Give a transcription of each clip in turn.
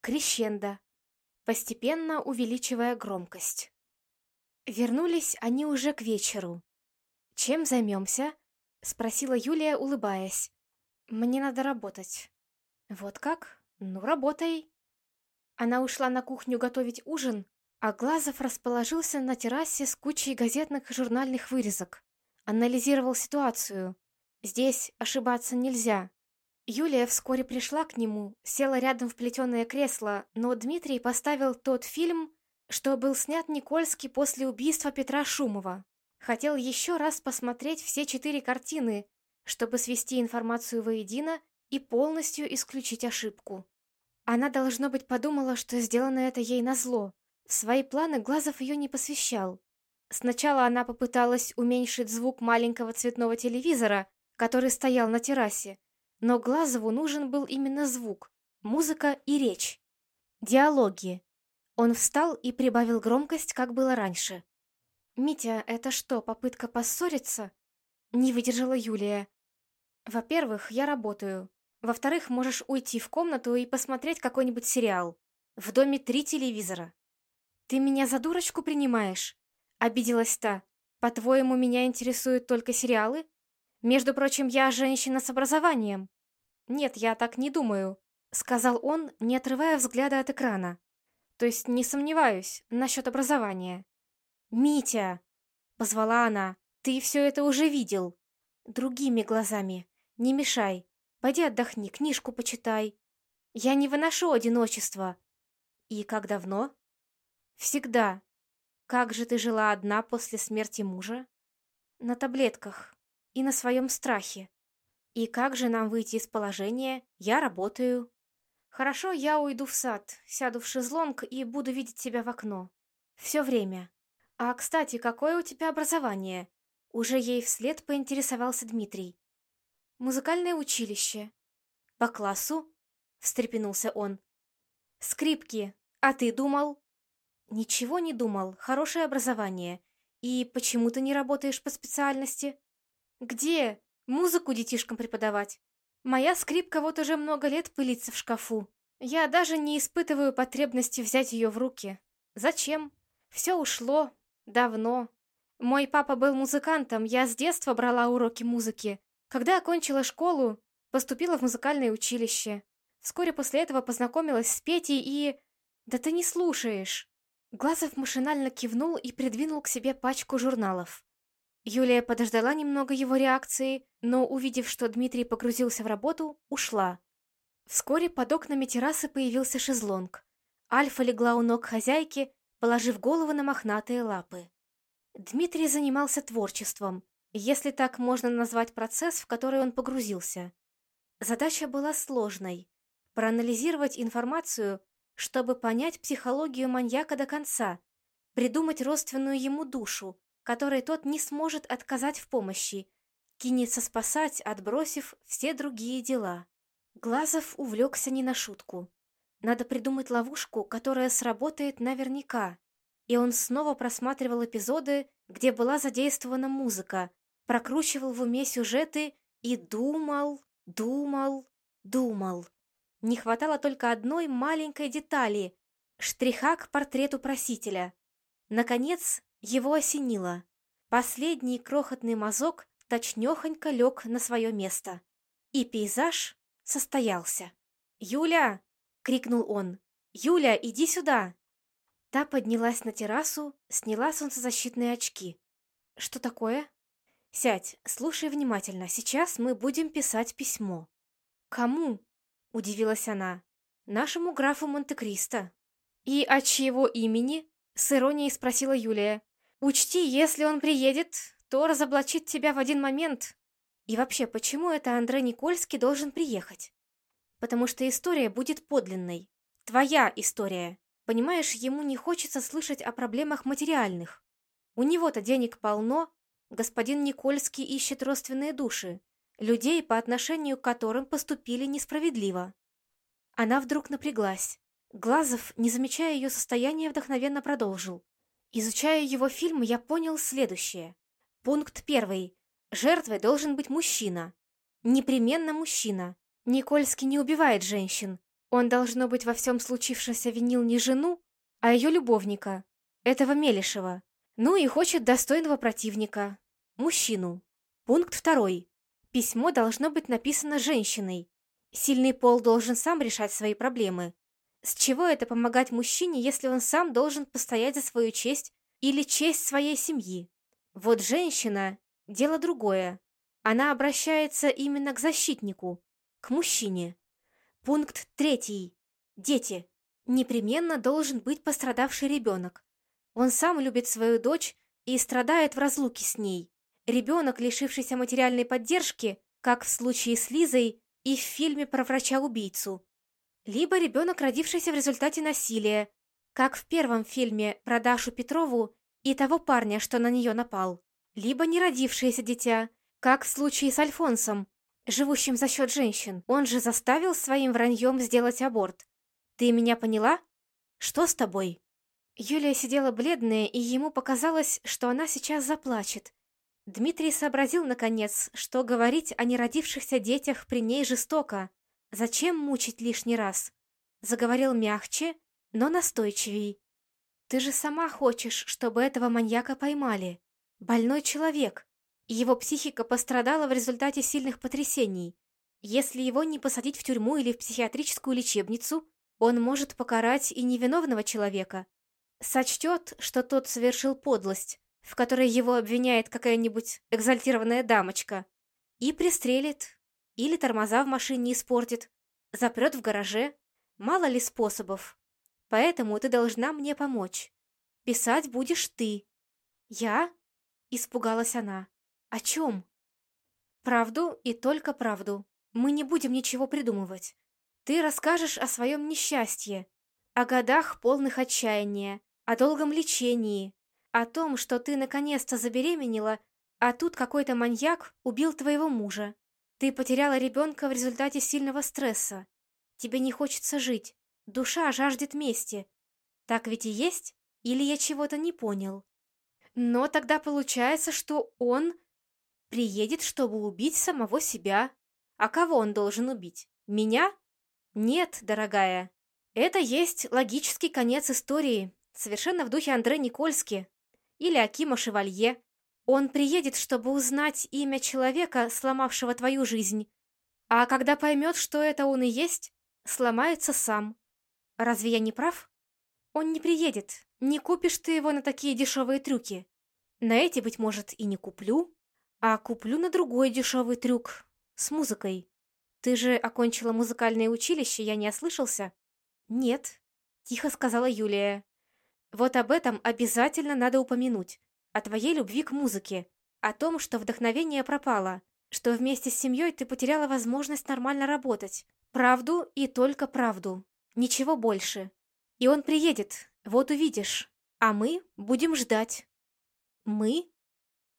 крещендо, постепенно увеличивая громкость. Вернулись они уже к вечеру. «Чем займемся?» — спросила Юлия, улыбаясь. «Мне надо работать». «Вот как? Ну, работай». Она ушла на кухню готовить ужин, а Глазов расположился на террасе с кучей газетных и журнальных вырезок. Анализировал ситуацию. Здесь ошибаться нельзя. Юлия вскоре пришла к нему, села рядом в плетеное кресло, но Дмитрий поставил тот фильм, что был снят Никольский после убийства Петра Шумова. Хотел еще раз посмотреть все четыре картины, чтобы свести информацию воедино и полностью исключить ошибку. Она, должно быть, подумала, что сделано это ей назло. В свои планы Глазов ее не посвящал. Сначала она попыталась уменьшить звук маленького цветного телевизора, который стоял на террасе, но Глазову нужен был именно звук, музыка и речь. Диалоги. Он встал и прибавил громкость, как было раньше. «Митя, это что, попытка поссориться?» Не выдержала Юлия. «Во-первых, я работаю. Во-вторых, можешь уйти в комнату и посмотреть какой-нибудь сериал. В доме три телевизора». «Ты меня за дурочку принимаешь?» Обиделась та. «По-твоему, меня интересуют только сериалы? Между прочим, я женщина с образованием». «Нет, я так не думаю», — сказал он, не отрывая взгляда от экрана. «То есть не сомневаюсь насчет образования». «Митя!» — позвала она. «Ты все это уже видел. Другими глазами. Не мешай. Пойди отдохни, книжку почитай. Я не выношу одиночества». «И как давно?» «Всегда. Как же ты жила одна после смерти мужа?» «На таблетках и на своем страхе. И как же нам выйти из положения? Я работаю. Хорошо, я уйду в сад, сяду в шезлонг и буду видеть тебя в окно. Все время. А, кстати, какое у тебя образование? Уже ей вслед поинтересовался Дмитрий. Музыкальное училище. По классу? Встрепенулся он. Скрипки. А ты думал? Ничего не думал. Хорошее образование. И почему ты не работаешь по специальности? «Где? Музыку детишкам преподавать. Моя скрипка вот уже много лет пылится в шкафу. Я даже не испытываю потребности взять ее в руки. Зачем? Все ушло. Давно. Мой папа был музыкантом, я с детства брала уроки музыки. Когда окончила школу, поступила в музыкальное училище. Вскоре после этого познакомилась с Петей и... Да ты не слушаешь. Глазов машинально кивнул и придвинул к себе пачку журналов. Юлия подождала немного его реакции, но, увидев, что Дмитрий погрузился в работу, ушла. Вскоре под окнами террасы появился шезлонг. Альфа легла у ног хозяйки, положив голову на мохнатые лапы. Дмитрий занимался творчеством, если так можно назвать процесс, в который он погрузился. Задача была сложной – проанализировать информацию, чтобы понять психологию маньяка до конца, придумать родственную ему душу, которой тот не сможет отказать в помощи, кинется спасать, отбросив все другие дела. Глазов увлекся не на шутку. Надо придумать ловушку, которая сработает наверняка. И он снова просматривал эпизоды, где была задействована музыка, прокручивал в уме сюжеты и думал, думал, думал. Не хватало только одной маленькой детали — штриха к портрету просителя. Наконец, его осенило. Последний крохотный мазок точнёхонько лег на свое место. И пейзаж состоялся. «Юля!» — крикнул он. «Юля, иди сюда!» Та поднялась на террасу, сняла солнцезащитные очки. «Что такое?» «Сядь, слушай внимательно. Сейчас мы будем писать письмо». «Кому?» — удивилась она. «Нашему графу Монте-Кристо». «И от чьего имени?» — с иронией спросила Юлия. Учти, если он приедет, то разоблачит тебя в один момент. И вообще, почему это Андрей Никольский должен приехать? Потому что история будет подлинной. Твоя история. Понимаешь, ему не хочется слышать о проблемах материальных. У него-то денег полно. Господин Никольский ищет родственные души. Людей, по отношению к которым поступили несправедливо. Она вдруг напряглась. Глазов, не замечая ее состояния, вдохновенно продолжил. Изучая его фильм, я понял следующее. Пункт первый. Жертвой должен быть мужчина. Непременно мужчина. Никольский не убивает женщин. Он, должно быть, во всем случившемся винил не жену, а ее любовника, этого Мелешева. Ну и хочет достойного противника, мужчину. Пункт второй. Письмо должно быть написано женщиной. Сильный пол должен сам решать свои проблемы. С чего это помогать мужчине, если он сам должен постоять за свою честь или честь своей семьи? Вот женщина – дело другое. Она обращается именно к защитнику, к мужчине. Пункт третий. Дети. Непременно должен быть пострадавший ребенок. Он сам любит свою дочь и страдает в разлуке с ней. Ребенок, лишившийся материальной поддержки, как в случае с Лизой и в фильме про врача-убийцу. Либо ребенок, родившийся в результате насилия, как в первом фильме про Дашу Петрову и того парня, что на нее напал. Либо не родившееся дитя, как в случае с Альфонсом, живущим за счет женщин. Он же заставил своим враньем сделать аборт. Ты меня поняла? Что с тобой? Юлия сидела бледная, и ему показалось, что она сейчас заплачет. Дмитрий сообразил, наконец, что говорить о неродившихся детях при ней жестоко. Зачем мучить лишний раз? Заговорил мягче, но настойчивей. Ты же сама хочешь, чтобы этого маньяка поймали. Больной человек. Его психика пострадала в результате сильных потрясений. Если его не посадить в тюрьму или в психиатрическую лечебницу, он может покарать и невиновного человека. Сочтет, что тот совершил подлость, в которой его обвиняет какая-нибудь экзальтированная дамочка, и пристрелит, или тормоза в машине испортит, запрет в гараже. Мало ли способов. Поэтому ты должна мне помочь. Писать будешь ты. Я? Испугалась она. О чем? Правду и только правду. Мы не будем ничего придумывать. Ты расскажешь о своем несчастье, о годах полных отчаяния, о долгом лечении, о том, что ты наконец-то забеременела, а тут какой-то маньяк убил твоего мужа. Ты потеряла ребенка в результате сильного стресса. Тебе не хочется жить. Душа жаждет мести. Так ведь и есть? Или я чего-то не понял? Но тогда получается, что он приедет, чтобы убить самого себя. А кого он должен убить? Меня? Нет, дорогая. Это есть логический конец истории, совершенно в духе Андре Никольски или Акима Шевалье. Он приедет, чтобы узнать имя человека, сломавшего твою жизнь. А когда поймет, что это он и есть, сломается сам. Разве я не прав? Он не приедет. Не купишь ты его на такие дешевые трюки. На эти, быть может, и не куплю. А куплю на другой дешевый трюк. С музыкой. Ты же окончила музыкальное училище, я не ослышался? Нет, тихо сказала Юлия. Вот об этом обязательно надо упомянуть. О твоей любви к музыке. О том, что вдохновение пропало. Что вместе с семьей ты потеряла возможность нормально работать. Правду и только правду. Ничего больше. И он приедет, вот увидишь. А мы будем ждать. Мы?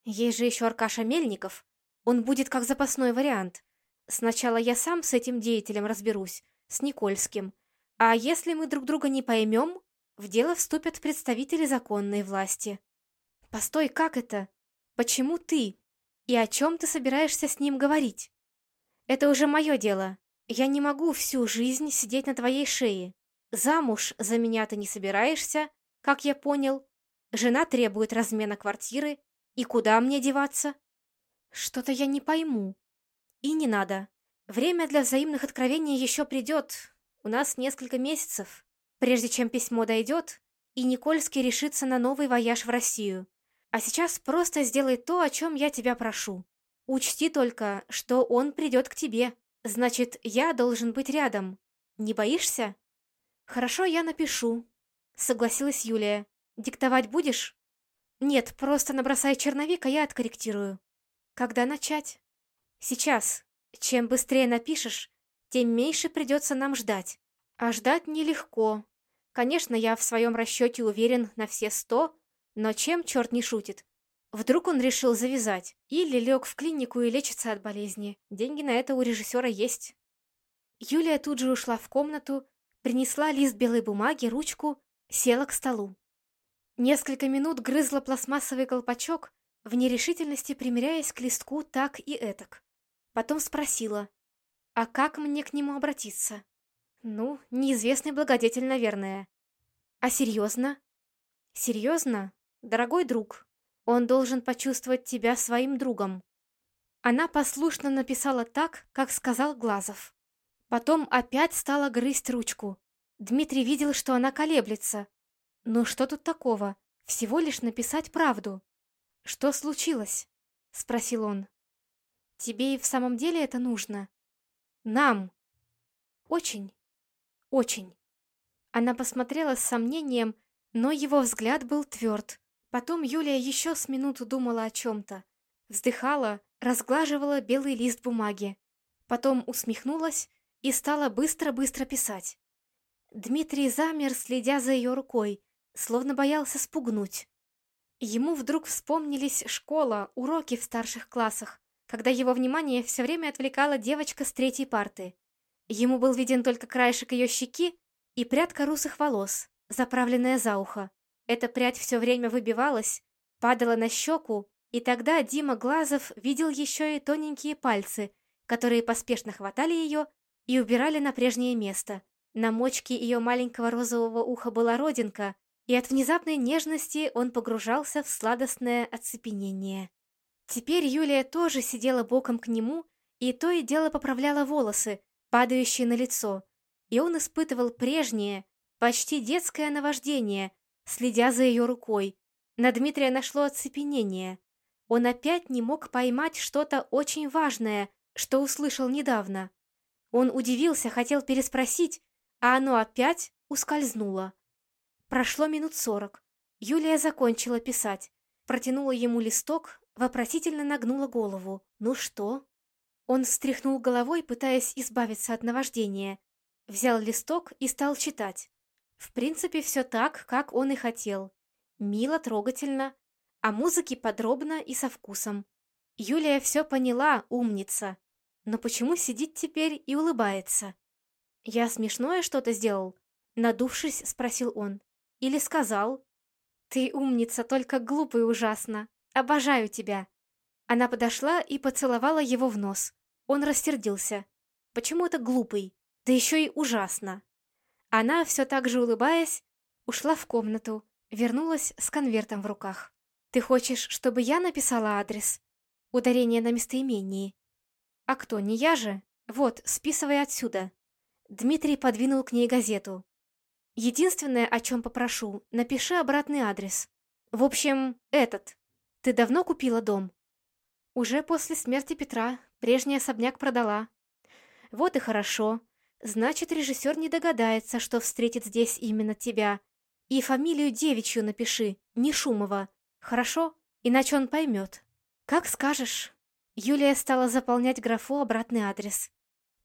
Есть же еще Аркаша Мельников. Он будет как запасной вариант. Сначала я сам с этим деятелем разберусь, с Никольским. А если мы друг друга не поймем, в дело вступят представители законной власти. Постой, как это? Почему ты? И о чем ты собираешься с ним говорить? Это уже мое дело. Я не могу всю жизнь сидеть на твоей шее. Замуж за меня ты не собираешься, как я понял. Жена требует размена квартиры. И куда мне деваться? Что-то я не пойму. И не надо. Время для взаимных откровений еще придет. У нас несколько месяцев, прежде чем письмо дойдет, и Никольский решится на новый вояж в Россию. А сейчас просто сделай то, о чем я тебя прошу. Учти только, что он придет к тебе. Значит, я должен быть рядом. Не боишься? Хорошо, я напишу. Согласилась Юлия. Диктовать будешь? Нет, просто набросай черновик, а я откорректирую. Когда начать? Сейчас. Чем быстрее напишешь, тем меньше придется нам ждать. А ждать нелегко. Конечно, я в своем расчете уверен на все сто, но чем черт не шутит? Вдруг он решил завязать или лег в клинику и лечится от болезни. Деньги на это у режиссера есть. Юлия тут же ушла в комнату, принесла лист белой бумаги, ручку, села к столу. Несколько минут грызла пластмассовый колпачок, в нерешительности примеряясь к листку так и этак. Потом спросила, а как мне к нему обратиться? Ну, неизвестный благодетель, наверное. А серьезно? Серьезно? Дорогой друг, он должен почувствовать тебя своим другом. Она послушно написала так, как сказал Глазов. Потом опять стала грызть ручку. Дмитрий видел, что она колеблется. Но что тут такого? Всего лишь написать правду. «Что случилось?» — спросил он. «Тебе и в самом деле это нужно?» «Нам!» «Очень, очень». Она посмотрела с сомнением, но его взгляд был тверд. Потом Юлия еще с минуту думала о чем-то. Вздыхала, разглаживала белый лист бумаги. Потом усмехнулась и стала быстро-быстро писать. Дмитрий замер, следя за ее рукой, словно боялся спугнуть. Ему вдруг вспомнились школа, уроки в старших классах, когда его внимание все время отвлекала девочка с третьей парты. Ему был виден только краешек ее щеки и прядка русых волос, заправленная за ухо. Эта прядь все время выбивалась, падала на щеку, и тогда Дима Глазов видел еще и тоненькие пальцы, которые поспешно хватали ее и убирали на прежнее место. На мочке ее маленького розового уха была родинка, и от внезапной нежности он погружался в сладостное оцепенение. Теперь Юлия тоже сидела боком к нему и то и дело поправляла волосы, падающие на лицо, и он испытывал прежнее, почти детское наваждение, следя за ее рукой. На Дмитрия нашло оцепенение. Он опять не мог поймать что-то очень важное, что услышал недавно. Он удивился, хотел переспросить, а оно опять ускользнуло. Прошло минут сорок. Юлия закончила писать. Протянула ему листок, вопросительно нагнула голову. «Ну что?» Он встряхнул головой, пытаясь избавиться от наваждения. Взял листок и стал читать. В принципе, все так, как он и хотел. Мило, трогательно, а музыке подробно и со вкусом. Юлия все поняла, умница. Но почему сидит теперь и улыбается? «Я смешное что-то сделал?» Надувшись, спросил он. «Или сказал?» «Ты умница, только глупый ужасно. Обожаю тебя». Она подошла и поцеловала его в нос. Он рассердился. «Почему это глупый? Да еще и ужасно!» Она, все так же улыбаясь, ушла в комнату, вернулась с конвертом в руках. «Ты хочешь, чтобы я написала адрес?» Ударение на местоимении. «А кто, не я же? Вот, списывай отсюда». Дмитрий подвинул к ней газету. «Единственное, о чем попрошу, напиши обратный адрес. В общем, этот. Ты давно купила дом?» «Уже после смерти Петра. Прежний особняк продала». «Вот и хорошо. Значит, режиссер не догадается, что встретит здесь именно тебя. И фамилию девичью напиши, не Шумова. Хорошо? Иначе он поймет. Как скажешь. Юлия стала заполнять графу обратный адрес.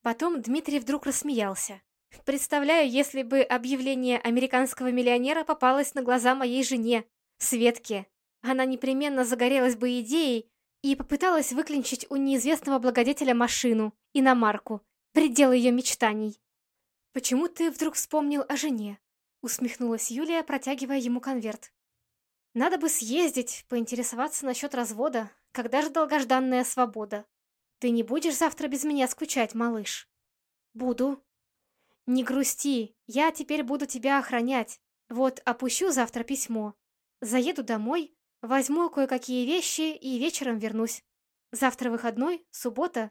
Потом Дмитрий вдруг рассмеялся. Представляю, если бы объявление американского миллионера попалось на глаза моей жене, Светке. Она непременно загорелась бы идеей и попыталась выклинчить у неизвестного благодетеля машину, иномарку, предел ее мечтаний. «Почему ты вдруг вспомнил о жене?» усмехнулась Юлия, протягивая ему конверт. «Надо бы съездить, поинтересоваться насчет развода. Когда же долгожданная свобода? Ты не будешь завтра без меня скучать, малыш?» «Буду». «Не грусти, я теперь буду тебя охранять. Вот опущу завтра письмо. Заеду домой, возьму кое-какие вещи и вечером вернусь. Завтра выходной, суббота,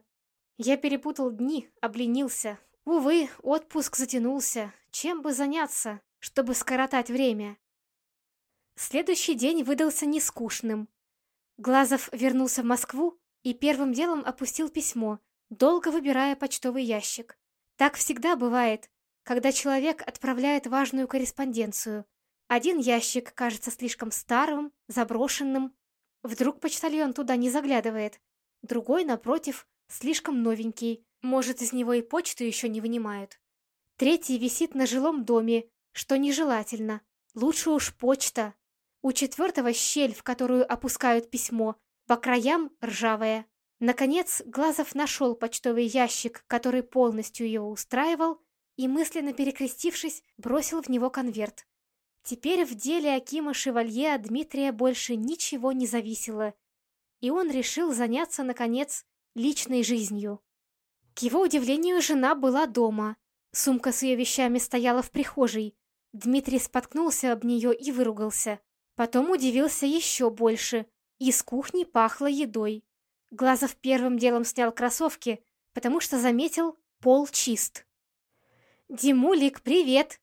я перепутал дни, обленился. Увы, отпуск затянулся. Чем бы заняться, чтобы скоротать время? Следующий день выдался нескучным. Глазов вернулся в Москву и первым делом опустил письмо, долго выбирая почтовый ящик. Так всегда бывает, когда человек отправляет важную корреспонденцию. Один ящик кажется слишком старым, заброшенным. Вдруг почтальон туда не заглядывает. Другой, напротив, Слишком новенький, может, из него и почту еще не вынимают. Третий висит на жилом доме, что нежелательно. Лучше уж почта. У четвертого щель, в которую опускают письмо, по краям ржавая. Наконец, Глазов нашел почтовый ящик, который полностью его устраивал, и, мысленно перекрестившись, бросил в него конверт. Теперь в деле Акима Шевалье Дмитрия больше ничего не зависело, и он решил заняться, наконец, личной жизнью. К его удивлению, жена была дома. Сумка с ее вещами стояла в прихожей. Дмитрий споткнулся об нее и выругался. Потом удивился еще больше. Из кухни пахло едой. Глазов первым делом снял кроссовки, потому что заметил, пол чист. «Димулик, привет!»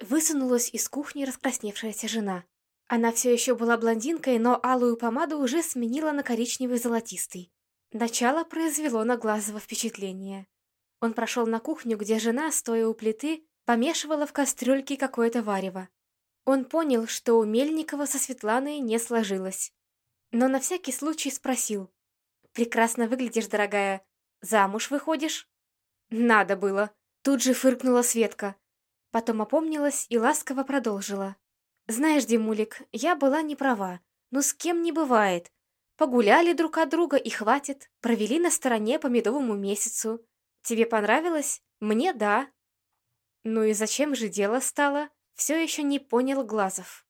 Высунулась из кухни раскрасневшаяся жена. Она все еще была блондинкой, но алую помаду уже сменила на коричневый золотистый. Начало произвело на Глазова впечатление. Он прошел на кухню, где жена, стоя у плиты, помешивала в кастрюльке какое-то варево. Он понял, что у Мельникова со Светланой не сложилось. Но на всякий случай спросил. «Прекрасно выглядишь, дорогая. Замуж выходишь?» «Надо было!» Тут же фыркнула Светка. Потом опомнилась и ласково продолжила. «Знаешь, Димулик, я была не права, но с кем не бывает. Погуляли друг от друга и хватит, провели на стороне по медовому месяцу. Тебе понравилось? Мне да». Ну и зачем же дело стало? Все еще не понял Глазов.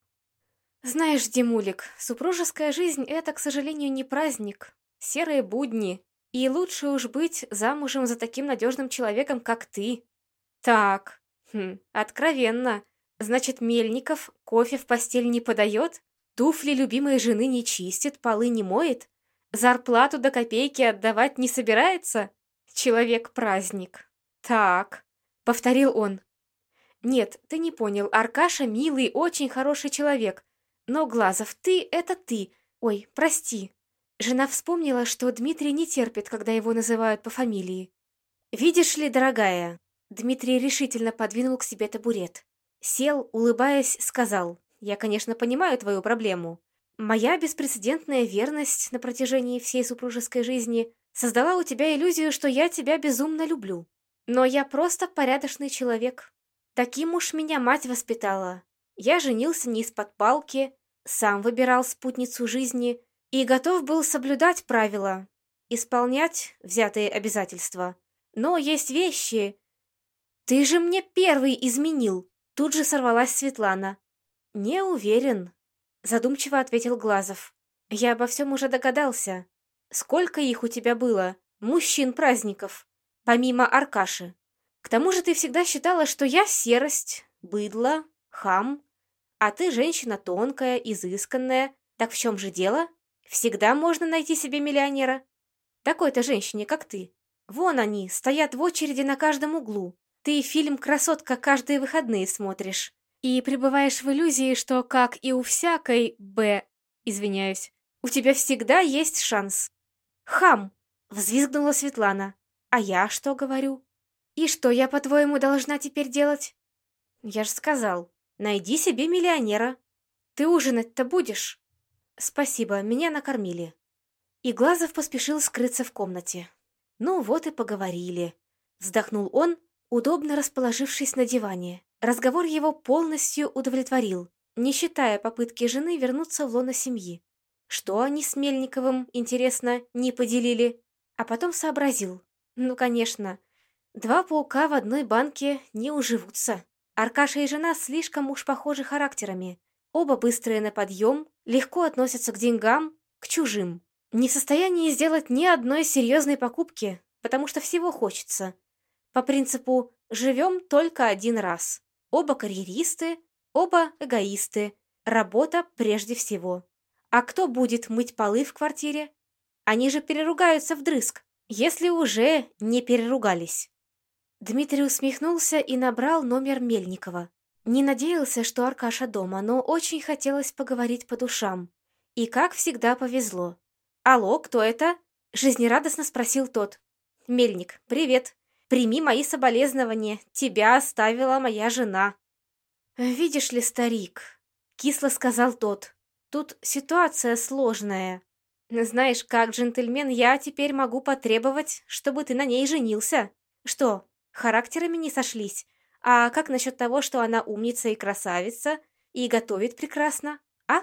«Знаешь, Димулик, супружеская жизнь — это, к сожалению, не праздник. Серые будни. И лучше уж быть замужем за таким надежным человеком, как ты. Так, Хм, откровенно. Значит, Мельников кофе в постель не подает? Туфли любимой жены не чистит, полы не моет? Зарплату до копейки отдавать не собирается? Человек-праздник. Так, повторил он. Нет, ты не понял, Аркаша милый, очень хороший человек. Но, Глазов, ты — это ты. Ой, прости. Жена вспомнила, что Дмитрий не терпит, когда его называют по фамилии. «Видишь ли, дорогая, Дмитрий решительно подвинул к себе табурет. Сел, улыбаясь, сказал, «Я, конечно, понимаю твою проблему. Моя беспрецедентная верность на протяжении всей супружеской жизни создала у тебя иллюзию, что я тебя безумно люблю. Но я просто порядочный человек. Таким уж меня мать воспитала. Я женился не из-под палки, сам выбирал спутницу жизни и готов был соблюдать правила, исполнять взятые обязательства. Но есть вещи, «Ты же мне первый изменил!» Тут же сорвалась Светлана. «Не уверен», — задумчиво ответил Глазов. «Я обо всем уже догадался. Сколько их у тебя было, мужчин-праздников, помимо Аркаши? К тому же ты всегда считала, что я серость, быдло, хам, а ты женщина тонкая, изысканная. Так в чем же дело? Всегда можно найти себе миллионера. Такой-то женщине, как ты. Вон они, стоят в очереди на каждом углу. Ты фильм «Красотка» каждые выходные смотришь. И пребываешь в иллюзии, что, как и у всякой Б, извиняюсь, у тебя всегда есть шанс. «Хам!» — взвизгнула Светлана. «А я что говорю?» «И что я, по-твоему, должна теперь делать?» «Я ж сказал, найди себе миллионера. Ты ужинать-то будешь?» «Спасибо, меня накормили». И Глазов поспешил скрыться в комнате. «Ну вот и поговорили», — вздохнул он, удобно расположившись на диване. Разговор его полностью удовлетворил, не считая попытки жены вернуться в лоно семьи. Что они с Мельниковым, интересно, не поделили? А потом сообразил. Ну, конечно, два паука в одной банке не уживутся. Аркаша и жена слишком уж похожи характерами. Оба быстрые на подъем, легко относятся к деньгам, к чужим. Не в состоянии сделать ни одной серьезной покупки, потому что всего хочется. По принципу «живем только один раз». Оба карьеристы, оба эгоисты. Работа прежде всего. А кто будет мыть полы в квартире? Они же переругаются вдрызг, если уже не переругались. Дмитрий усмехнулся и набрал номер Мельникова. Не надеялся, что Аркаша дома, но очень хотелось поговорить по душам. И, как всегда, повезло. «Алло, кто это?» — жизнерадостно спросил тот. «Мельник, привет. Прими мои соболезнования. Тебя оставила моя жена». «Видишь ли, старик», — кисло сказал тот, — «тут ситуация сложная. Знаешь, как джентльмен, я теперь могу потребовать, чтобы ты на ней женился. Что, характерами не сошлись? А как насчет того, что она умница и красавица, и готовит прекрасно, а?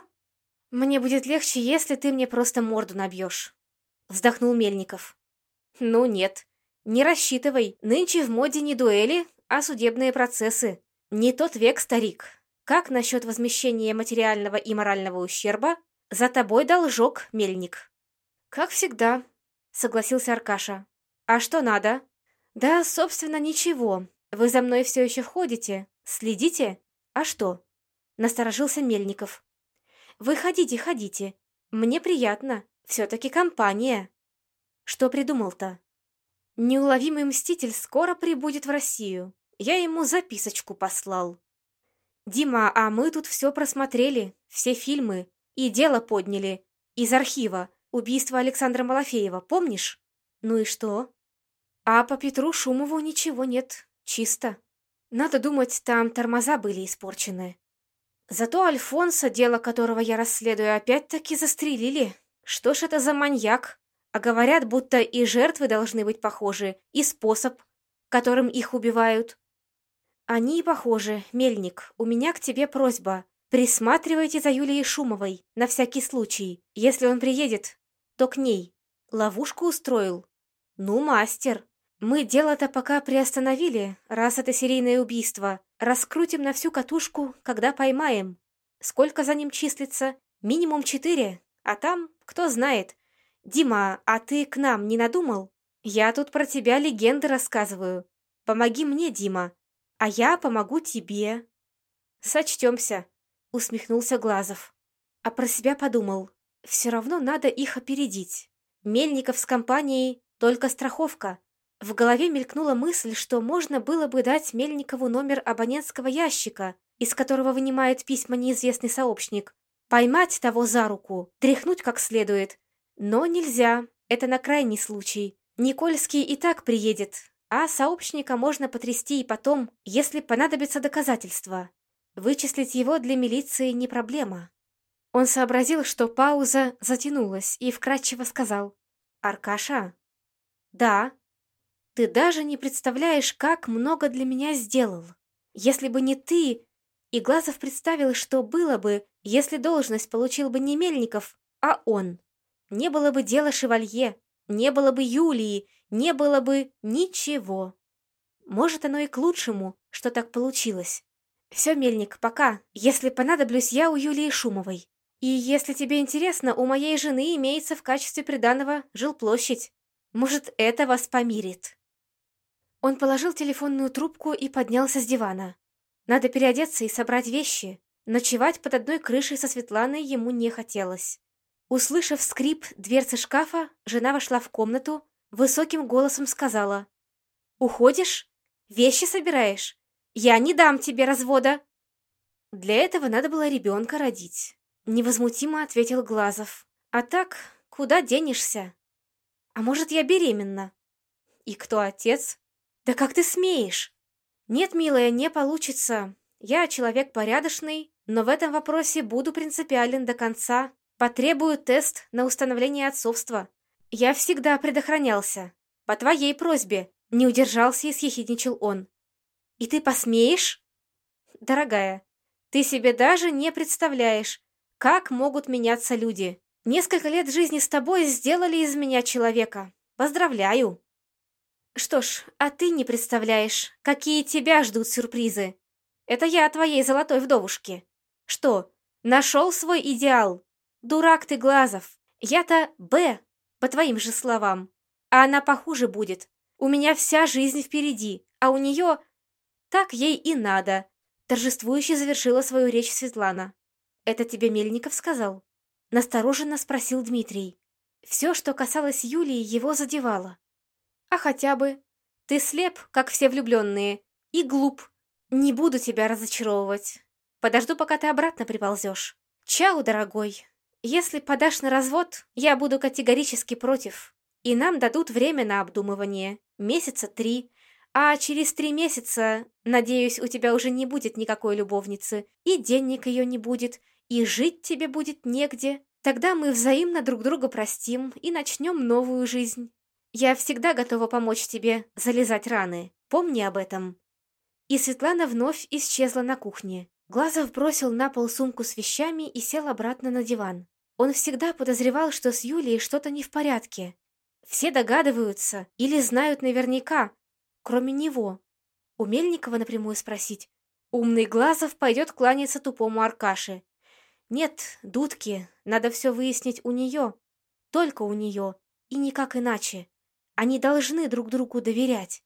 Мне будет легче, если ты мне просто морду набьешь», — вздохнул Мельников. «Ну нет, не рассчитывай, нынче в моде не дуэли, а судебные процессы. Не тот век, старик. Как насчет возмещения материального и морального ущерба? За тобой должок, мельник. Как всегда, согласился Аркаша. А что надо? Да, собственно, ничего. Вы за мной все еще ходите? Следите? А что?» Насторожился Мельников. «Вы ходите, ходите. Мне приятно. Все-таки компания». «Что придумал-то?» «Неуловимый мститель скоро прибудет в Россию. Я ему записочку послал». «Дима, а мы тут все просмотрели, все фильмы, и дело подняли. Из архива. Убийство Александра Малафеева, помнишь?» «Ну и что?» «А по Петру Шумову ничего нет. Чисто. Надо думать, там тормоза были испорчены. Зато Альфонса, дело которого я расследую, опять-таки застрелили. Что ж это за маньяк? А говорят, будто и жертвы должны быть похожи, и способ, которым их убивают. Они похожи, Мельник. У меня к тебе просьба. Присматривайте за Юлией Шумовой, на всякий случай. Если он приедет, то к ней. Ловушку устроил. Ну, мастер. Мы дело-то пока приостановили, раз это серийное убийство. Раскрутим на всю катушку, когда поймаем. Сколько за ним числится? Минимум четыре. А там, кто знает. Дима, а ты к нам не надумал? Я тут про тебя легенды рассказываю. Помоги мне, Дима. А я помогу тебе. Сочтемся, усмехнулся Глазов. А про себя подумал. Все равно надо их опередить. Мельников с компанией только страховка. В голове мелькнула мысль, что можно было бы дать Мельникову номер абонентского ящика, из которого вынимает письма неизвестный сообщник, поймать того за руку, тряхнуть как следует. Но нельзя, это на крайний случай. Никольский и так приедет, а сообщника можно потрясти и потом, если понадобится доказательства. Вычислить его для милиции не проблема. Он сообразил, что пауза затянулась и вкратчиво сказал. «Аркаша?» «Да», ты даже не представляешь, как много для меня сделал. Если бы не ты...» И Глазов представил, что было бы, если должность получил бы не Мельников, а он. Не было бы дела шевалье, не было бы Юлии, не было бы ничего. Может, оно и к лучшему, что так получилось. Все, Мельник, пока. Если понадоблюсь, я у Юлии Шумовой. И если тебе интересно, у моей жены имеется в качестве приданого жилплощадь. Может, это вас помирит. Он положил телефонную трубку и поднялся с дивана. Надо переодеться и собрать вещи. Ночевать под одной крышей со Светланой ему не хотелось. Услышав скрип дверцы шкафа, жена вошла в комнату, высоким голосом сказала. «Уходишь? Вещи собираешь? Я не дам тебе развода!» Для этого надо было ребенка родить. Невозмутимо ответил Глазов. «А так, куда денешься? А может, я беременна?» «И кто отец?» «Да как ты смеешь?» «Нет, милая, не получится. Я человек порядочный, но в этом вопросе буду принципиален до конца. Потребую тест на установление отцовства. Я всегда предохранялся. По твоей просьбе». Не удержался и съехидничал он. «И ты посмеешь?» «Дорогая, ты себе даже не представляешь, как могут меняться люди. Несколько лет жизни с тобой сделали из меня человека. Поздравляю!» Что ж, а ты не представляешь, какие тебя ждут сюрпризы. Это я твоей золотой вдовушке. Что, нашел свой идеал? Дурак ты, Глазов. Я-то Б, по твоим же словам. А она похуже будет. У меня вся жизнь впереди, а у нее... Так ей и надо. Торжествующе завершила свою речь Светлана. «Это тебе Мельников сказал?» Настороженно спросил Дмитрий. Все, что касалось Юлии, его задевало. А хотя бы. Ты слеп, как все влюбленные, и глуп. Не буду тебя разочаровывать. Подожду, пока ты обратно приползешь. Чау, дорогой. Если подашь на развод, я буду категорически против. И нам дадут время на обдумывание. Месяца три. А через три месяца, надеюсь, у тебя уже не будет никакой любовницы, и денег ее не будет, и жить тебе будет негде. Тогда мы взаимно друг друга простим и начнем новую жизнь. Я всегда готова помочь тебе залезать раны. Помни об этом». И Светлана вновь исчезла на кухне. Глазов бросил на пол сумку с вещами и сел обратно на диван. Он всегда подозревал, что с Юлией что-то не в порядке. Все догадываются или знают наверняка, кроме него. У Мельникова напрямую спросить. Умный Глазов пойдет кланяться тупому Аркаше. Нет, дудки, надо все выяснить у нее. Только у нее, и никак иначе. Они должны друг другу доверять.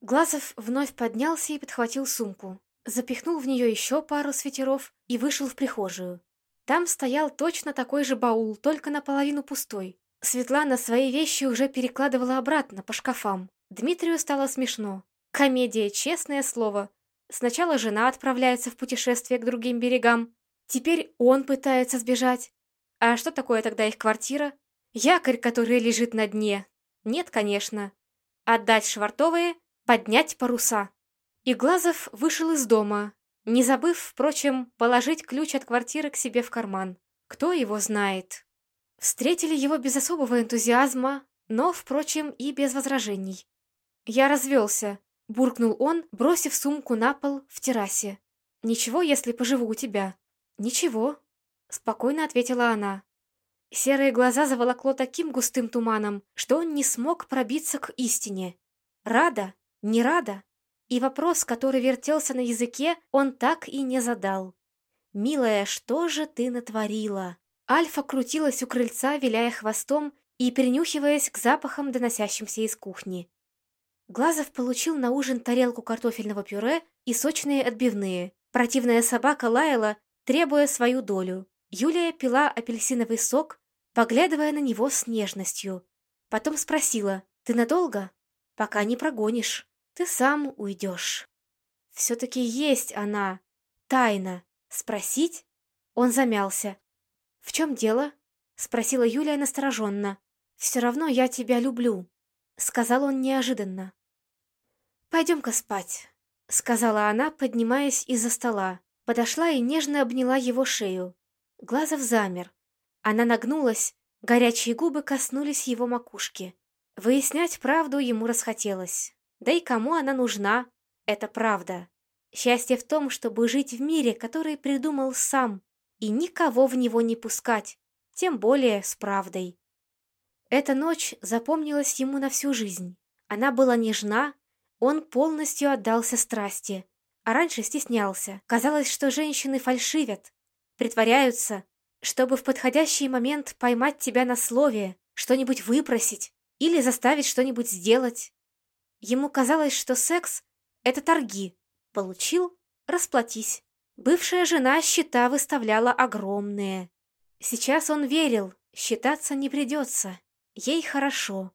Глазов вновь поднялся и подхватил сумку. Запихнул в нее еще пару свитеров и вышел в прихожую. Там стоял точно такой же баул, только наполовину пустой. Светлана свои вещи уже перекладывала обратно по шкафам. Дмитрию стало смешно. Комедия, честное слово. Сначала жена отправляется в путешествие к другим берегам. Теперь он пытается сбежать. А что такое тогда их квартира? Якорь, который лежит на дне. Нет, конечно. Отдать швартовые, поднять паруса. И Глазов вышел из дома, не забыв, впрочем, положить ключ от квартиры к себе в карман. Кто его знает? Встретили его без особого энтузиазма, но, впрочем, и без возражений. «Я развелся», — буркнул он, бросив сумку на пол в террасе. «Ничего, если поживу у тебя». «Ничего», — спокойно ответила она. Серые глаза заволокло таким густым туманом, что он не смог пробиться к истине. Рада? Не рада? И вопрос, который вертелся на языке, он так и не задал. «Милая, что же ты натворила?» Альфа крутилась у крыльца, виляя хвостом и принюхиваясь к запахам, доносящимся из кухни. Глазов получил на ужин тарелку картофельного пюре и сочные отбивные. Противная собака лаяла, требуя свою долю. Юлия пила апельсиновый сок, поглядывая на него с нежностью. Потом спросила, «Ты надолго?» «Пока не прогонишь. Ты сам уйдешь». Все-таки есть она. Тайна. Спросить? Он замялся. «В чем дело?» — спросила Юлия настороженно. «Все равно я тебя люблю», — сказал он неожиданно. «Пойдем-ка спать», — сказала она, поднимаясь из-за стола. Подошла и нежно обняла его шею. Глазов замер. Она нагнулась, горячие губы коснулись его макушки. Выяснять правду ему расхотелось. Да и кому она нужна? Это правда. Счастье в том, чтобы жить в мире, который придумал сам, и никого в него не пускать, тем более с правдой. Эта ночь запомнилась ему на всю жизнь. Она была нежна, он полностью отдался страсти, а раньше стеснялся. Казалось, что женщины фальшивят, притворяются, чтобы в подходящий момент поймать тебя на слове, что-нибудь выпросить или заставить что-нибудь сделать. Ему казалось, что секс — это торги. Получил — расплатись. Бывшая жена счета выставляла огромные. Сейчас он верил, считаться не придется. Ей хорошо.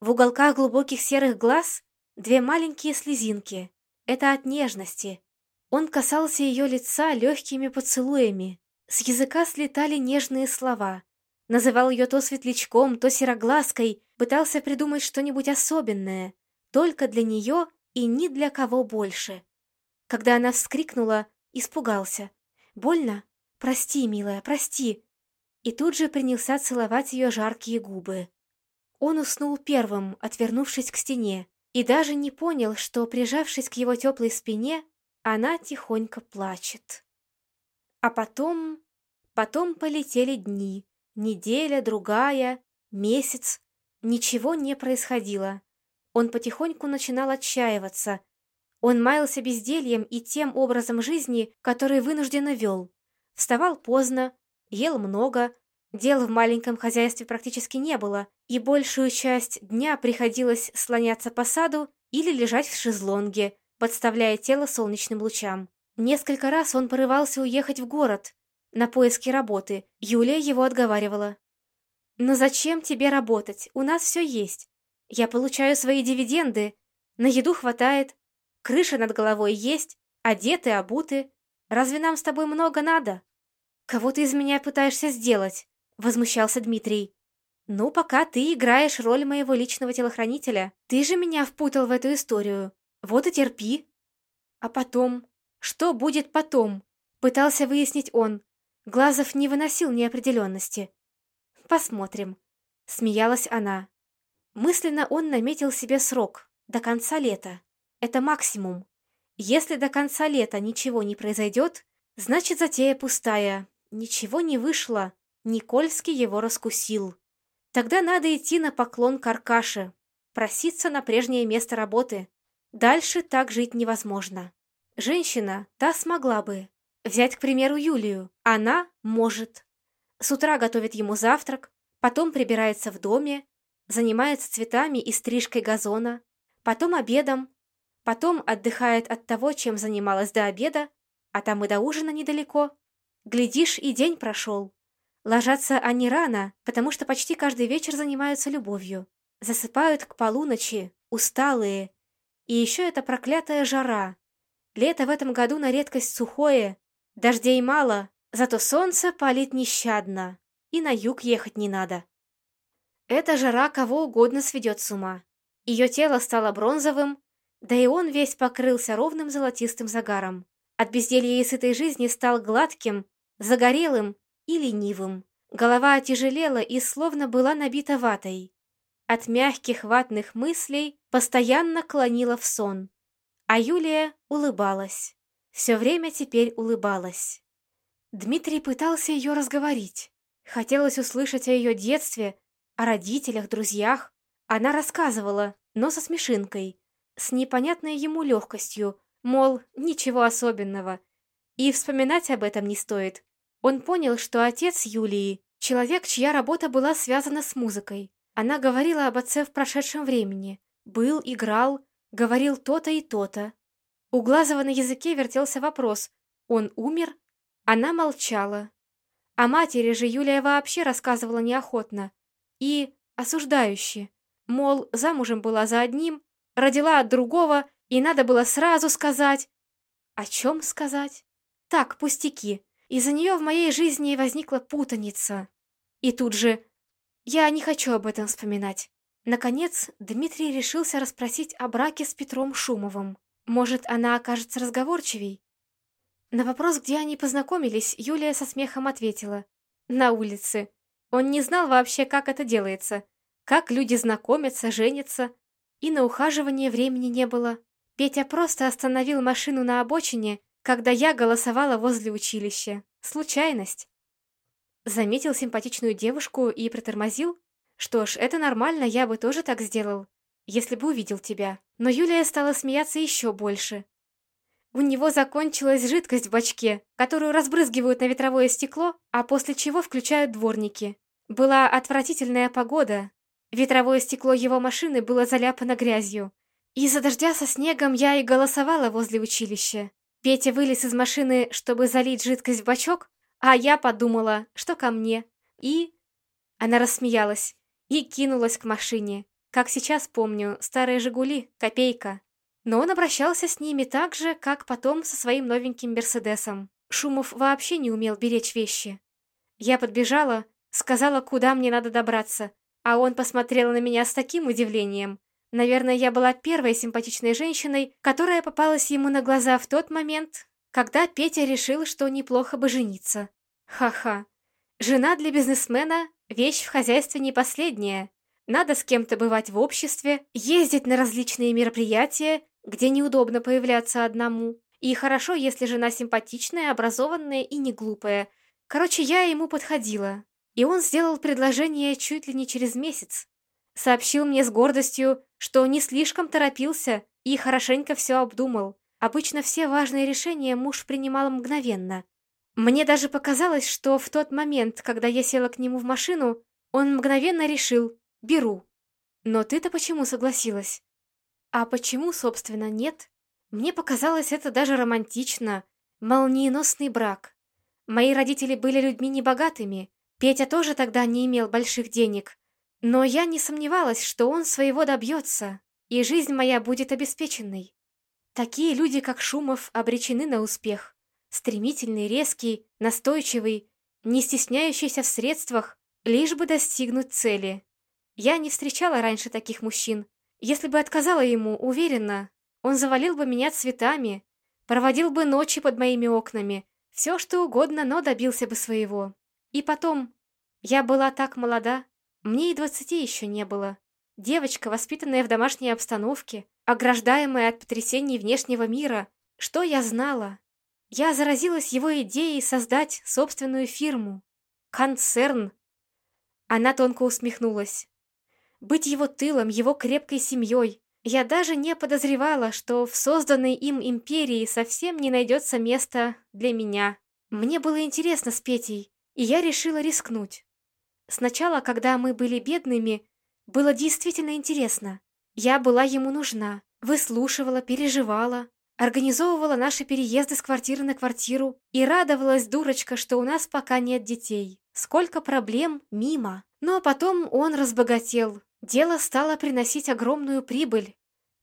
В уголках глубоких серых глаз две маленькие слезинки. Это от нежности. Он касался ее лица легкими поцелуями. С языка слетали нежные слова. Называл ее то светлячком, то сероглазкой, пытался придумать что-нибудь особенное, только для нее и ни для кого больше. Когда она вскрикнула, Испугался. «Больно? Прости, милая, прости!» И тут же принялся целовать ее жаркие губы. Он уснул первым, отвернувшись к стене, и даже не понял, что, прижавшись к его теплой спине, она тихонько плачет. А потом... Потом полетели дни. Неделя, другая, месяц. Ничего не происходило. Он потихоньку начинал отчаиваться, он маялся бездельем и тем образом жизни, который вынужденно вел. Вставал поздно, ел много, дел в маленьком хозяйстве практически не было, и большую часть дня приходилось слоняться по саду или лежать в шезлонге, подставляя тело солнечным лучам. Несколько раз он порывался уехать в город на поиски работы. Юлия его отговаривала. «Но зачем тебе работать? У нас все есть. Я получаю свои дивиденды. На еду хватает. Крыша над головой есть, одеты, обуты. Разве нам с тобой много надо? Кого ты из меня пытаешься сделать? Возмущался Дмитрий. Ну, пока ты играешь роль моего личного телохранителя. Ты же меня впутал в эту историю. Вот и терпи. А потом? Что будет потом? Пытался выяснить он. Глазов не выносил неопределенности. Посмотрим. Смеялась она. Мысленно он наметил себе срок. До конца лета. Это максимум. Если до конца лета ничего не произойдет, значит затея пустая. Ничего не вышло. Никольский его раскусил. Тогда надо идти на поклон к Аркаше, проситься на прежнее место работы. Дальше так жить невозможно. Женщина, та смогла бы. Взять, к примеру, Юлию. Она может. С утра готовит ему завтрак, потом прибирается в доме, занимается цветами и стрижкой газона, потом обедом Потом отдыхает от того, чем занималась до обеда, а там и до ужина недалеко. Глядишь, и день прошел. Ложатся они рано, потому что почти каждый вечер занимаются любовью. Засыпают к полуночи, усталые. И еще эта проклятая жара. Лето в этом году на редкость сухое, дождей мало, зато солнце палит нещадно, и на юг ехать не надо. Эта жара кого угодно сведет с ума. Ее тело стало бронзовым, да и он весь покрылся ровным золотистым загаром. От безделья и сытой жизни стал гладким, загорелым и ленивым. Голова отяжелела и словно была набита ватой. От мягких ватных мыслей постоянно клонила в сон. А Юлия улыбалась. Все время теперь улыбалась. Дмитрий пытался ее разговорить. Хотелось услышать о ее детстве, о родителях, друзьях. Она рассказывала, но со смешинкой, с непонятной ему легкостью, мол, ничего особенного. И вспоминать об этом не стоит. Он понял, что отец Юлии — человек, чья работа была связана с музыкой. Она говорила об отце в прошедшем времени. Был, играл, говорил то-то и то-то. У Глазова на языке вертелся вопрос «Он умер?» Она молчала. О матери же Юлия вообще рассказывала неохотно. И осуждающе. Мол, замужем была за одним, родила от другого, и надо было сразу сказать. О чем сказать? Так, пустяки. Из-за нее в моей жизни возникла путаница. И тут же... Я не хочу об этом вспоминать. Наконец, Дмитрий решился расспросить о браке с Петром Шумовым. Может, она окажется разговорчивей? На вопрос, где они познакомились, Юлия со смехом ответила. На улице. Он не знал вообще, как это делается. Как люди знакомятся, женятся. И на ухаживание времени не было. Петя просто остановил машину на обочине когда я голосовала возле училища. Случайность. Заметил симпатичную девушку и притормозил? Что ж, это нормально, я бы тоже так сделал, если бы увидел тебя. Но Юлия стала смеяться еще больше. У него закончилась жидкость в бачке, которую разбрызгивают на ветровое стекло, а после чего включают дворники. Была отвратительная погода. Ветровое стекло его машины было заляпано грязью. Из-за дождя со снегом я и голосовала возле училища. Петя вылез из машины, чтобы залить жидкость в бачок, а я подумала, что ко мне. И... Она рассмеялась и кинулась к машине. Как сейчас помню, старые «Жигули», копейка. Но он обращался с ними так же, как потом со своим новеньким «Мерседесом». Шумов вообще не умел беречь вещи. Я подбежала, сказала, куда мне надо добраться, а он посмотрел на меня с таким удивлением, Наверное, я была первой симпатичной женщиной, которая попалась ему на глаза в тот момент, когда Петя решил, что неплохо бы жениться. Ха-ха. Жена для бизнесмена – вещь в хозяйстве не последняя. Надо с кем-то бывать в обществе, ездить на различные мероприятия, где неудобно появляться одному. И хорошо, если жена симпатичная, образованная и не глупая. Короче, я ему подходила. И он сделал предложение чуть ли не через месяц. Сообщил мне с гордостью, что не слишком торопился и хорошенько все обдумал. Обычно все важные решения муж принимал мгновенно. Мне даже показалось, что в тот момент, когда я села к нему в машину, он мгновенно решил «беру». Но ты-то почему согласилась? А почему, собственно, нет? Мне показалось это даже романтично. Молниеносный брак. Мои родители были людьми небогатыми. Петя тоже тогда не имел больших денег. Но я не сомневалась, что он своего добьется, и жизнь моя будет обеспеченной. Такие люди, как Шумов, обречены на успех. Стремительный, резкий, настойчивый, не стесняющийся в средствах, лишь бы достигнуть цели. Я не встречала раньше таких мужчин. Если бы отказала ему, уверена, он завалил бы меня цветами, проводил бы ночи под моими окнами, все что угодно, но добился бы своего. И потом, я была так молода, мне и двадцати еще не было. Девочка, воспитанная в домашней обстановке, ограждаемая от потрясений внешнего мира. Что я знала? Я заразилась его идеей создать собственную фирму. Концерн. Она тонко усмехнулась. Быть его тылом, его крепкой семьей. Я даже не подозревала, что в созданной им империи совсем не найдется места для меня. Мне было интересно с Петей, и я решила рискнуть. Сначала, когда мы были бедными, было действительно интересно. Я была ему нужна. выслушивала, переживала, организовывала наши переезды с квартиры на квартиру и радовалась дурочка, что у нас пока нет детей. Сколько проблем мимо. Но потом он разбогател. Дело стало приносить огромную прибыль.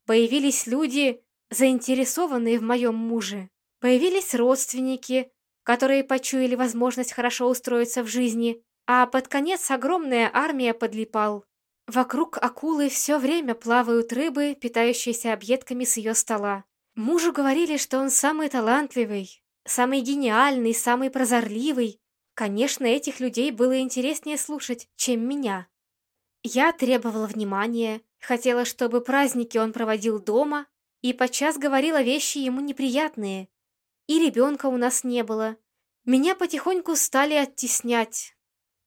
Появились люди, заинтересованные в моем муже. Появились родственники, которые почуяли возможность хорошо устроиться в жизни, а под конец огромная армия подлипал. Вокруг акулы все время плавают рыбы, питающиеся объедками с ее стола. Мужу говорили, что он самый талантливый, самый гениальный, самый прозорливый. Конечно, этих людей было интереснее слушать, чем меня. Я требовала внимания, хотела, чтобы праздники он проводил дома, и подчас говорила вещи ему неприятные. И ребенка у нас не было. Меня потихоньку стали оттеснять.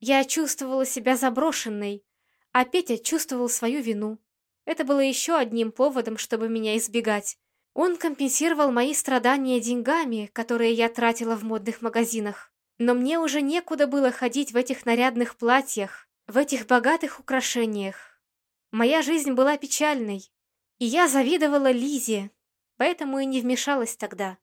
Я чувствовала себя заброшенной, а Петя чувствовал свою вину. Это было еще одним поводом, чтобы меня избегать. Он компенсировал мои страдания деньгами, которые я тратила в модных магазинах. Но мне уже некуда было ходить в этих нарядных платьях, в этих богатых украшениях. Моя жизнь была печальной, и я завидовала Лизе, поэтому и не вмешалась тогда.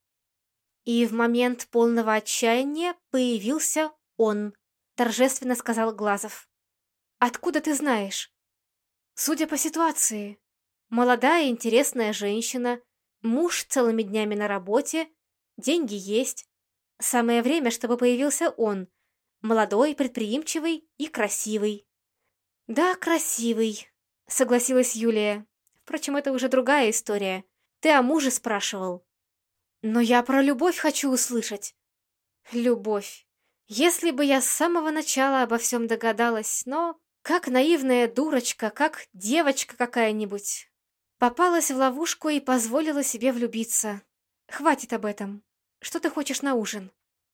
И в момент полного отчаяния появился он, торжественно сказал Глазов. «Откуда ты знаешь?» «Судя по ситуации. Молодая интересная женщина, муж целыми днями на работе, деньги есть. Самое время, чтобы появился он, молодой, предприимчивый и красивый». «Да, красивый», — согласилась Юлия. «Впрочем, это уже другая история. Ты о муже спрашивал». «Но я про любовь хочу услышать». «Любовь. Если бы я с самого начала обо всем догадалась, но как наивная дурочка, как девочка какая-нибудь. Попалась в ловушку и позволила себе влюбиться. Хватит об этом. Что ты хочешь на ужин?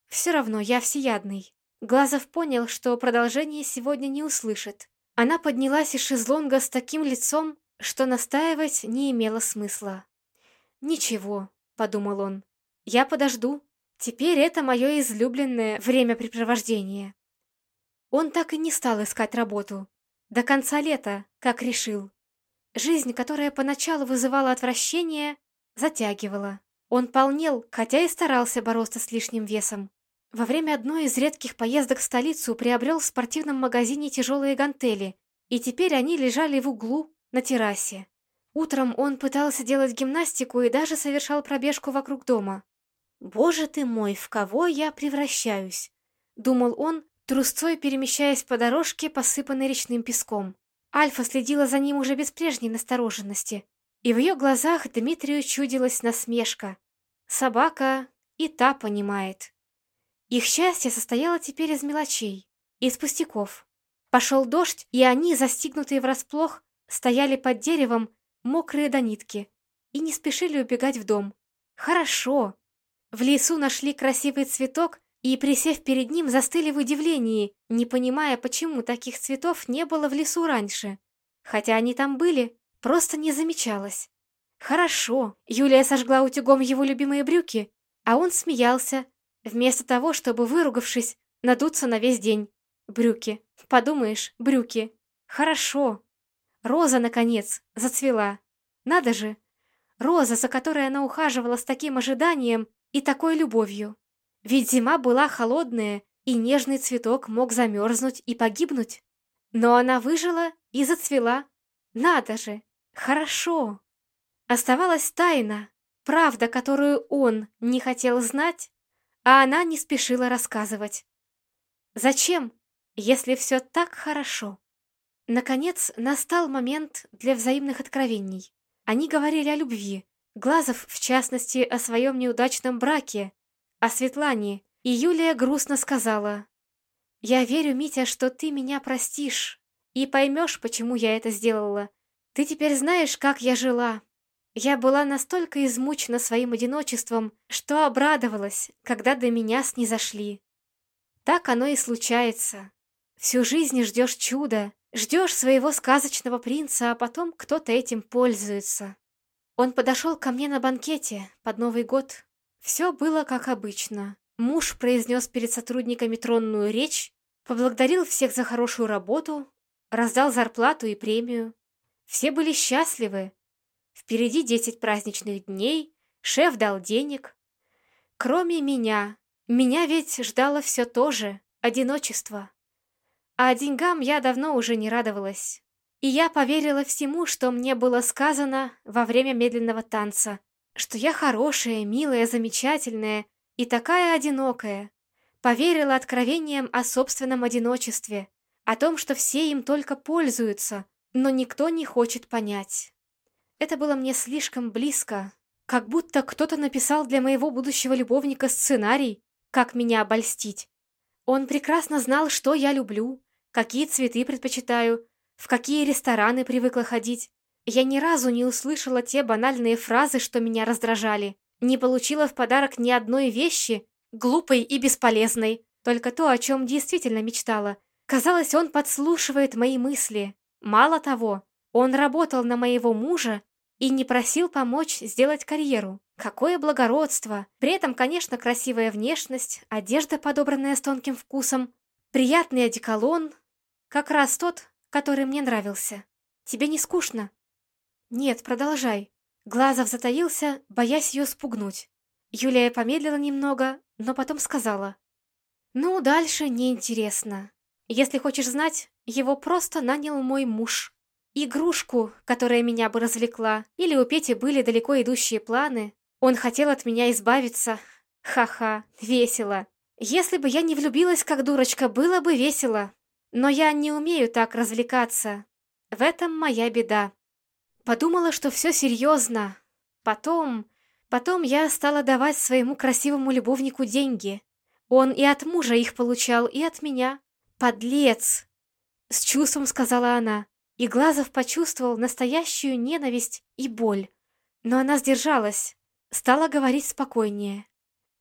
Все равно я всеядный. Глазов понял, что продолжение сегодня не услышит. Она поднялась из шезлонга с таким лицом, что настаивать не имело смысла. «Ничего», — подумал он, — «я подожду. Теперь это мое излюбленное времяпрепровождение». Он так и не стал искать работу. До конца лета, как решил. Жизнь, которая поначалу вызывала отвращение, затягивала. Он полнел, хотя и старался бороться с лишним весом. Во время одной из редких поездок в столицу приобрел в спортивном магазине тяжелые гантели, и теперь они лежали в углу на террасе. Утром он пытался делать гимнастику и даже совершал пробежку вокруг дома. «Боже ты мой, в кого я превращаюсь?» — думал он, трусцой перемещаясь по дорожке, посыпанной речным песком. Альфа следила за ним уже без прежней настороженности, и в ее глазах Дмитрию чудилась насмешка. Собака и та понимает. Их счастье состояло теперь из мелочей, из пустяков. Пошел дождь, и они, застигнутые врасплох, стояли под деревом, мокрые до нитки, и не спешили убегать в дом. Хорошо. В лесу нашли красивый цветок и, присев перед ним, застыли в удивлении, не понимая, почему таких цветов не было в лесу раньше. Хотя они там были, просто не замечалось. Хорошо, Юлия сожгла утюгом его любимые брюки, а он смеялся, вместо того, чтобы, выругавшись, надуться на весь день. Брюки. Подумаешь, брюки. Хорошо. Роза, наконец, зацвела. Надо же. Роза, за которой она ухаживала с таким ожиданием и такой любовью. Ведь зима была холодная, и нежный цветок мог замерзнуть и погибнуть. Но она выжила и зацвела. Надо же! Хорошо! Оставалась тайна, правда, которую он не хотел знать, а она не спешила рассказывать. Зачем, если все так хорошо? Наконец, настал момент для взаимных откровений. Они говорили о любви, Глазов, в частности, о своем неудачном браке, о Светлане, и Юлия грустно сказала. «Я верю, Митя, что ты меня простишь и поймешь, почему я это сделала. Ты теперь знаешь, как я жила. Я была настолько измучена своим одиночеством, что обрадовалась, когда до меня снизошли. Так оно и случается. Всю жизнь ждешь чуда, ждешь своего сказочного принца, а потом кто-то этим пользуется». Он подошел ко мне на банкете под Новый год все было как обычно. Муж произнес перед сотрудниками тронную речь, поблагодарил всех за хорошую работу, раздал зарплату и премию. Все были счастливы. Впереди десять праздничных дней, шеф дал денег. Кроме меня, меня ведь ждало все то же — одиночество. А деньгам я давно уже не радовалась. И я поверила всему, что мне было сказано во время медленного танца, что я хорошая, милая, замечательная и такая одинокая. Поверила откровениям о собственном одиночестве, о том, что все им только пользуются, но никто не хочет понять. Это было мне слишком близко, как будто кто-то написал для моего будущего любовника сценарий, как меня обольстить. Он прекрасно знал, что я люблю, какие цветы предпочитаю, в какие рестораны привыкла ходить. Я ни разу не услышала те банальные фразы, что меня раздражали. Не получила в подарок ни одной вещи, глупой и бесполезной, только то, о чем действительно мечтала. Казалось, он подслушивает мои мысли. Мало того, он работал на моего мужа и не просил помочь сделать карьеру. Какое благородство! При этом, конечно, красивая внешность, одежда, подобранная с тонким вкусом, приятный одеколон, как раз тот, который мне нравился. Тебе не скучно? Нет, продолжай. Глазов затаился, боясь ее спугнуть. Юлия помедлила немного, но потом сказала. «Ну, дальше неинтересно. Если хочешь знать, его просто нанял мой муж. Игрушку, которая меня бы развлекла, или у Пети были далеко идущие планы. Он хотел от меня избавиться. Ха-ха, весело. Если бы я не влюбилась как дурочка, было бы весело. Но я не умею так развлекаться. В этом моя беда. Подумала, что все серьезно. Потом... Потом я стала давать своему красивому любовнику деньги. Он и от мужа их получал, и от меня. Подлец! С чувством сказала она. И Глазов почувствовал настоящую ненависть и боль. Но она сдержалась. Стала говорить спокойнее.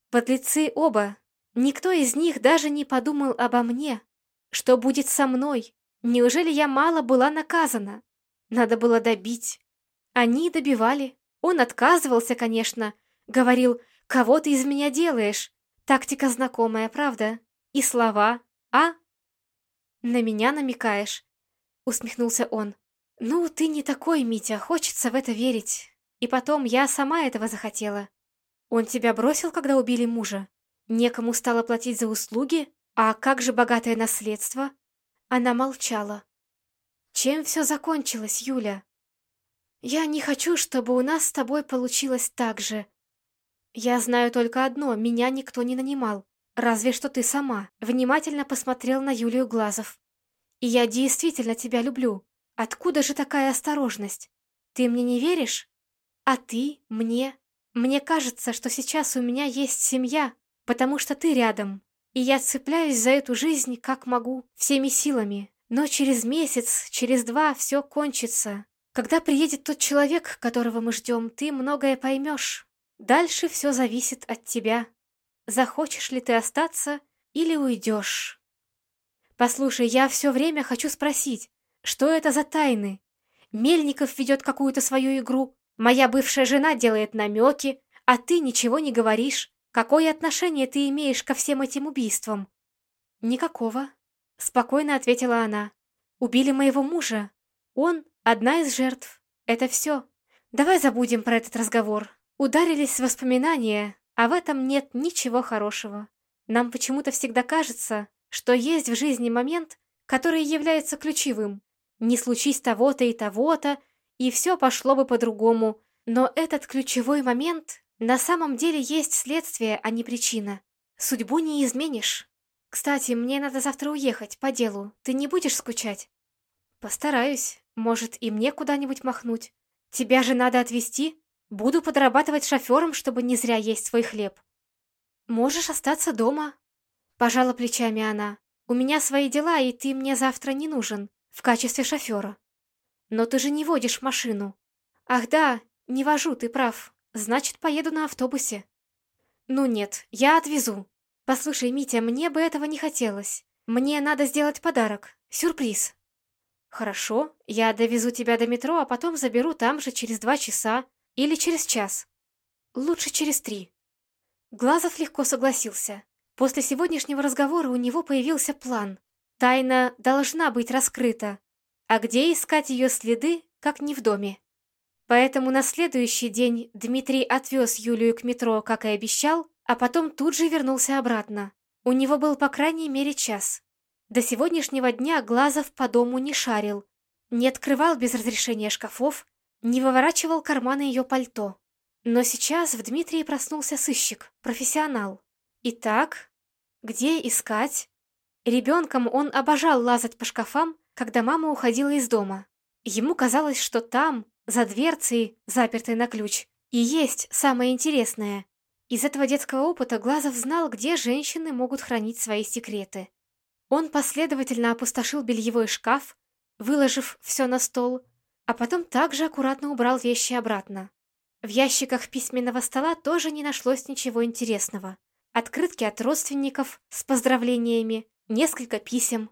Подлецы оба. Никто из них даже не подумал обо мне. Что будет со мной? Неужели я мало была наказана? Надо было добить. Они добивали. Он отказывался, конечно. Говорил, кого ты из меня делаешь? Тактика знакомая, правда? И слова, а? На меня намекаешь? Усмехнулся он. Ну, ты не такой, Митя, хочется в это верить. И потом, я сама этого захотела. Он тебя бросил, когда убили мужа? Некому стало платить за услуги? А как же богатое наследство? Она молчала. Чем все закончилось, Юля? Я не хочу, чтобы у нас с тобой получилось так же. Я знаю только одно, меня никто не нанимал. Разве что ты сама. Внимательно посмотрел на Юлию Глазов. И я действительно тебя люблю. Откуда же такая осторожность? Ты мне не веришь? А ты мне? Мне кажется, что сейчас у меня есть семья, потому что ты рядом, и я цепляюсь за эту жизнь как могу, всеми силами. Но через месяц, через два все кончится. Когда приедет тот человек, которого мы ждем, ты многое поймешь. Дальше все зависит от тебя. Захочешь ли ты остаться или уйдешь? Послушай, я все время хочу спросить, что это за тайны? Мельников ведет какую-то свою игру, моя бывшая жена делает намеки, а ты ничего не говоришь. Какое отношение ты имеешь ко всем этим убийствам? Никакого, спокойно ответила она. Убили моего мужа. Он одна из жертв. Это все. Давай забудем про этот разговор. Ударились воспоминания, а в этом нет ничего хорошего. Нам почему-то всегда кажется, что есть в жизни момент, который является ключевым. Не случись того-то и того-то, и все пошло бы по-другому. Но этот ключевой момент на самом деле есть следствие, а не причина. Судьбу не изменишь. Кстати, мне надо завтра уехать по делу. Ты не будешь скучать? Постараюсь. Может, и мне куда-нибудь махнуть. Тебя же надо отвезти. Буду подрабатывать шофером, чтобы не зря есть свой хлеб. Можешь остаться дома. Пожала плечами она. У меня свои дела, и ты мне завтра не нужен в качестве шофера. Но ты же не водишь машину. Ах да, не вожу, ты прав. Значит, поеду на автобусе. Ну нет, я отвезу. Послушай, Митя, мне бы этого не хотелось. Мне надо сделать подарок. Сюрприз. Хорошо, я довезу тебя до метро, а потом заберу там же через два часа или через час. Лучше через три. Глазов легко согласился. После сегодняшнего разговора у него появился план. Тайна должна быть раскрыта. А где искать ее следы, как не в доме? Поэтому на следующий день Дмитрий отвез Юлию к метро, как и обещал, а потом тут же вернулся обратно. У него был по крайней мере час. До сегодняшнего дня Глазов по дому не шарил, не открывал без разрешения шкафов, не выворачивал карманы ее пальто. Но сейчас в Дмитрии проснулся сыщик, профессионал. Итак, где искать? Ребенком он обожал лазать по шкафам, когда мама уходила из дома. Ему казалось, что там, за дверцей, запертой на ключ, и есть самое интересное. Из этого детского опыта Глазов знал, где женщины могут хранить свои секреты. Он последовательно опустошил бельевой шкаф, выложив все на стол, а потом также аккуратно убрал вещи обратно. В ящиках письменного стола тоже не нашлось ничего интересного. Открытки от родственников с поздравлениями, несколько писем.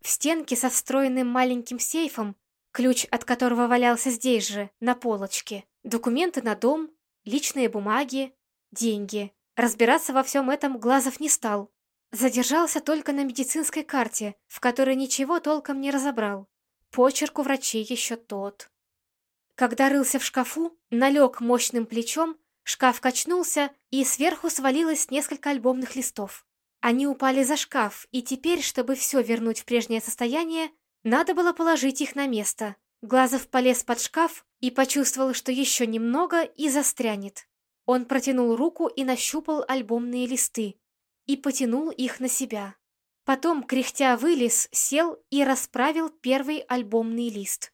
В стенке со встроенным маленьким сейфом, ключ от которого валялся здесь же, на полочке, документы на дом, личные бумаги, деньги. Разбираться во всем этом Глазов не стал. Задержался только на медицинской карте, в которой ничего толком не разобрал. Почерк у врачей еще тот. Когда рылся в шкафу, налег мощным плечом, шкаф качнулся, и сверху свалилось несколько альбомных листов. Они упали за шкаф, и теперь, чтобы все вернуть в прежнее состояние, надо было положить их на место. Глазов полез под шкаф и почувствовал, что еще немного и застрянет. Он протянул руку и нащупал альбомные листы и потянул их на себя. Потом, кряхтя, вылез, сел и расправил первый альбомный лист.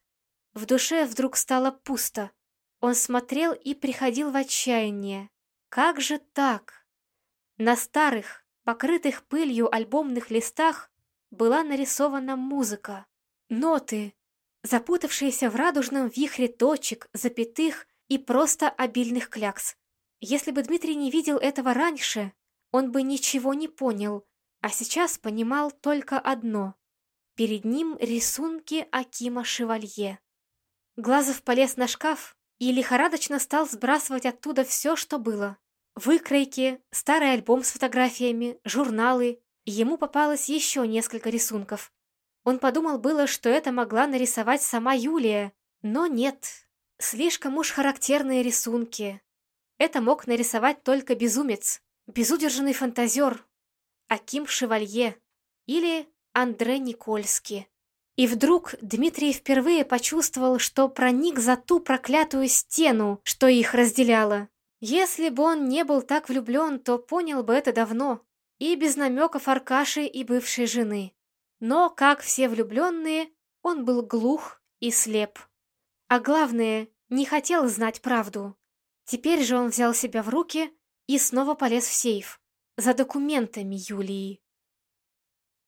В душе вдруг стало пусто. Он смотрел и приходил в отчаяние. Как же так? На старых, покрытых пылью альбомных листах была нарисована музыка. Ноты, запутавшиеся в радужном вихре точек, запятых и просто обильных клякс. Если бы Дмитрий не видел этого раньше, он бы ничего не понял, а сейчас понимал только одно. Перед ним рисунки Акима Шевалье. Глазов полез на шкаф и лихорадочно стал сбрасывать оттуда все, что было. Выкройки, старый альбом с фотографиями, журналы. Ему попалось еще несколько рисунков. Он подумал было, что это могла нарисовать сама Юлия, но нет. Слишком уж характерные рисунки. Это мог нарисовать только безумец, безудержный фантазер, Аким Шевалье или Андре Никольский. И вдруг Дмитрий впервые почувствовал, что проник за ту проклятую стену, что их разделяло. Если бы он не был так влюблен, то понял бы это давно, и без намеков Аркаши и бывшей жены. Но, как все влюбленные, он был глух и слеп. А главное, не хотел знать правду. Теперь же он взял себя в руки и снова полез в сейф за документами Юлии.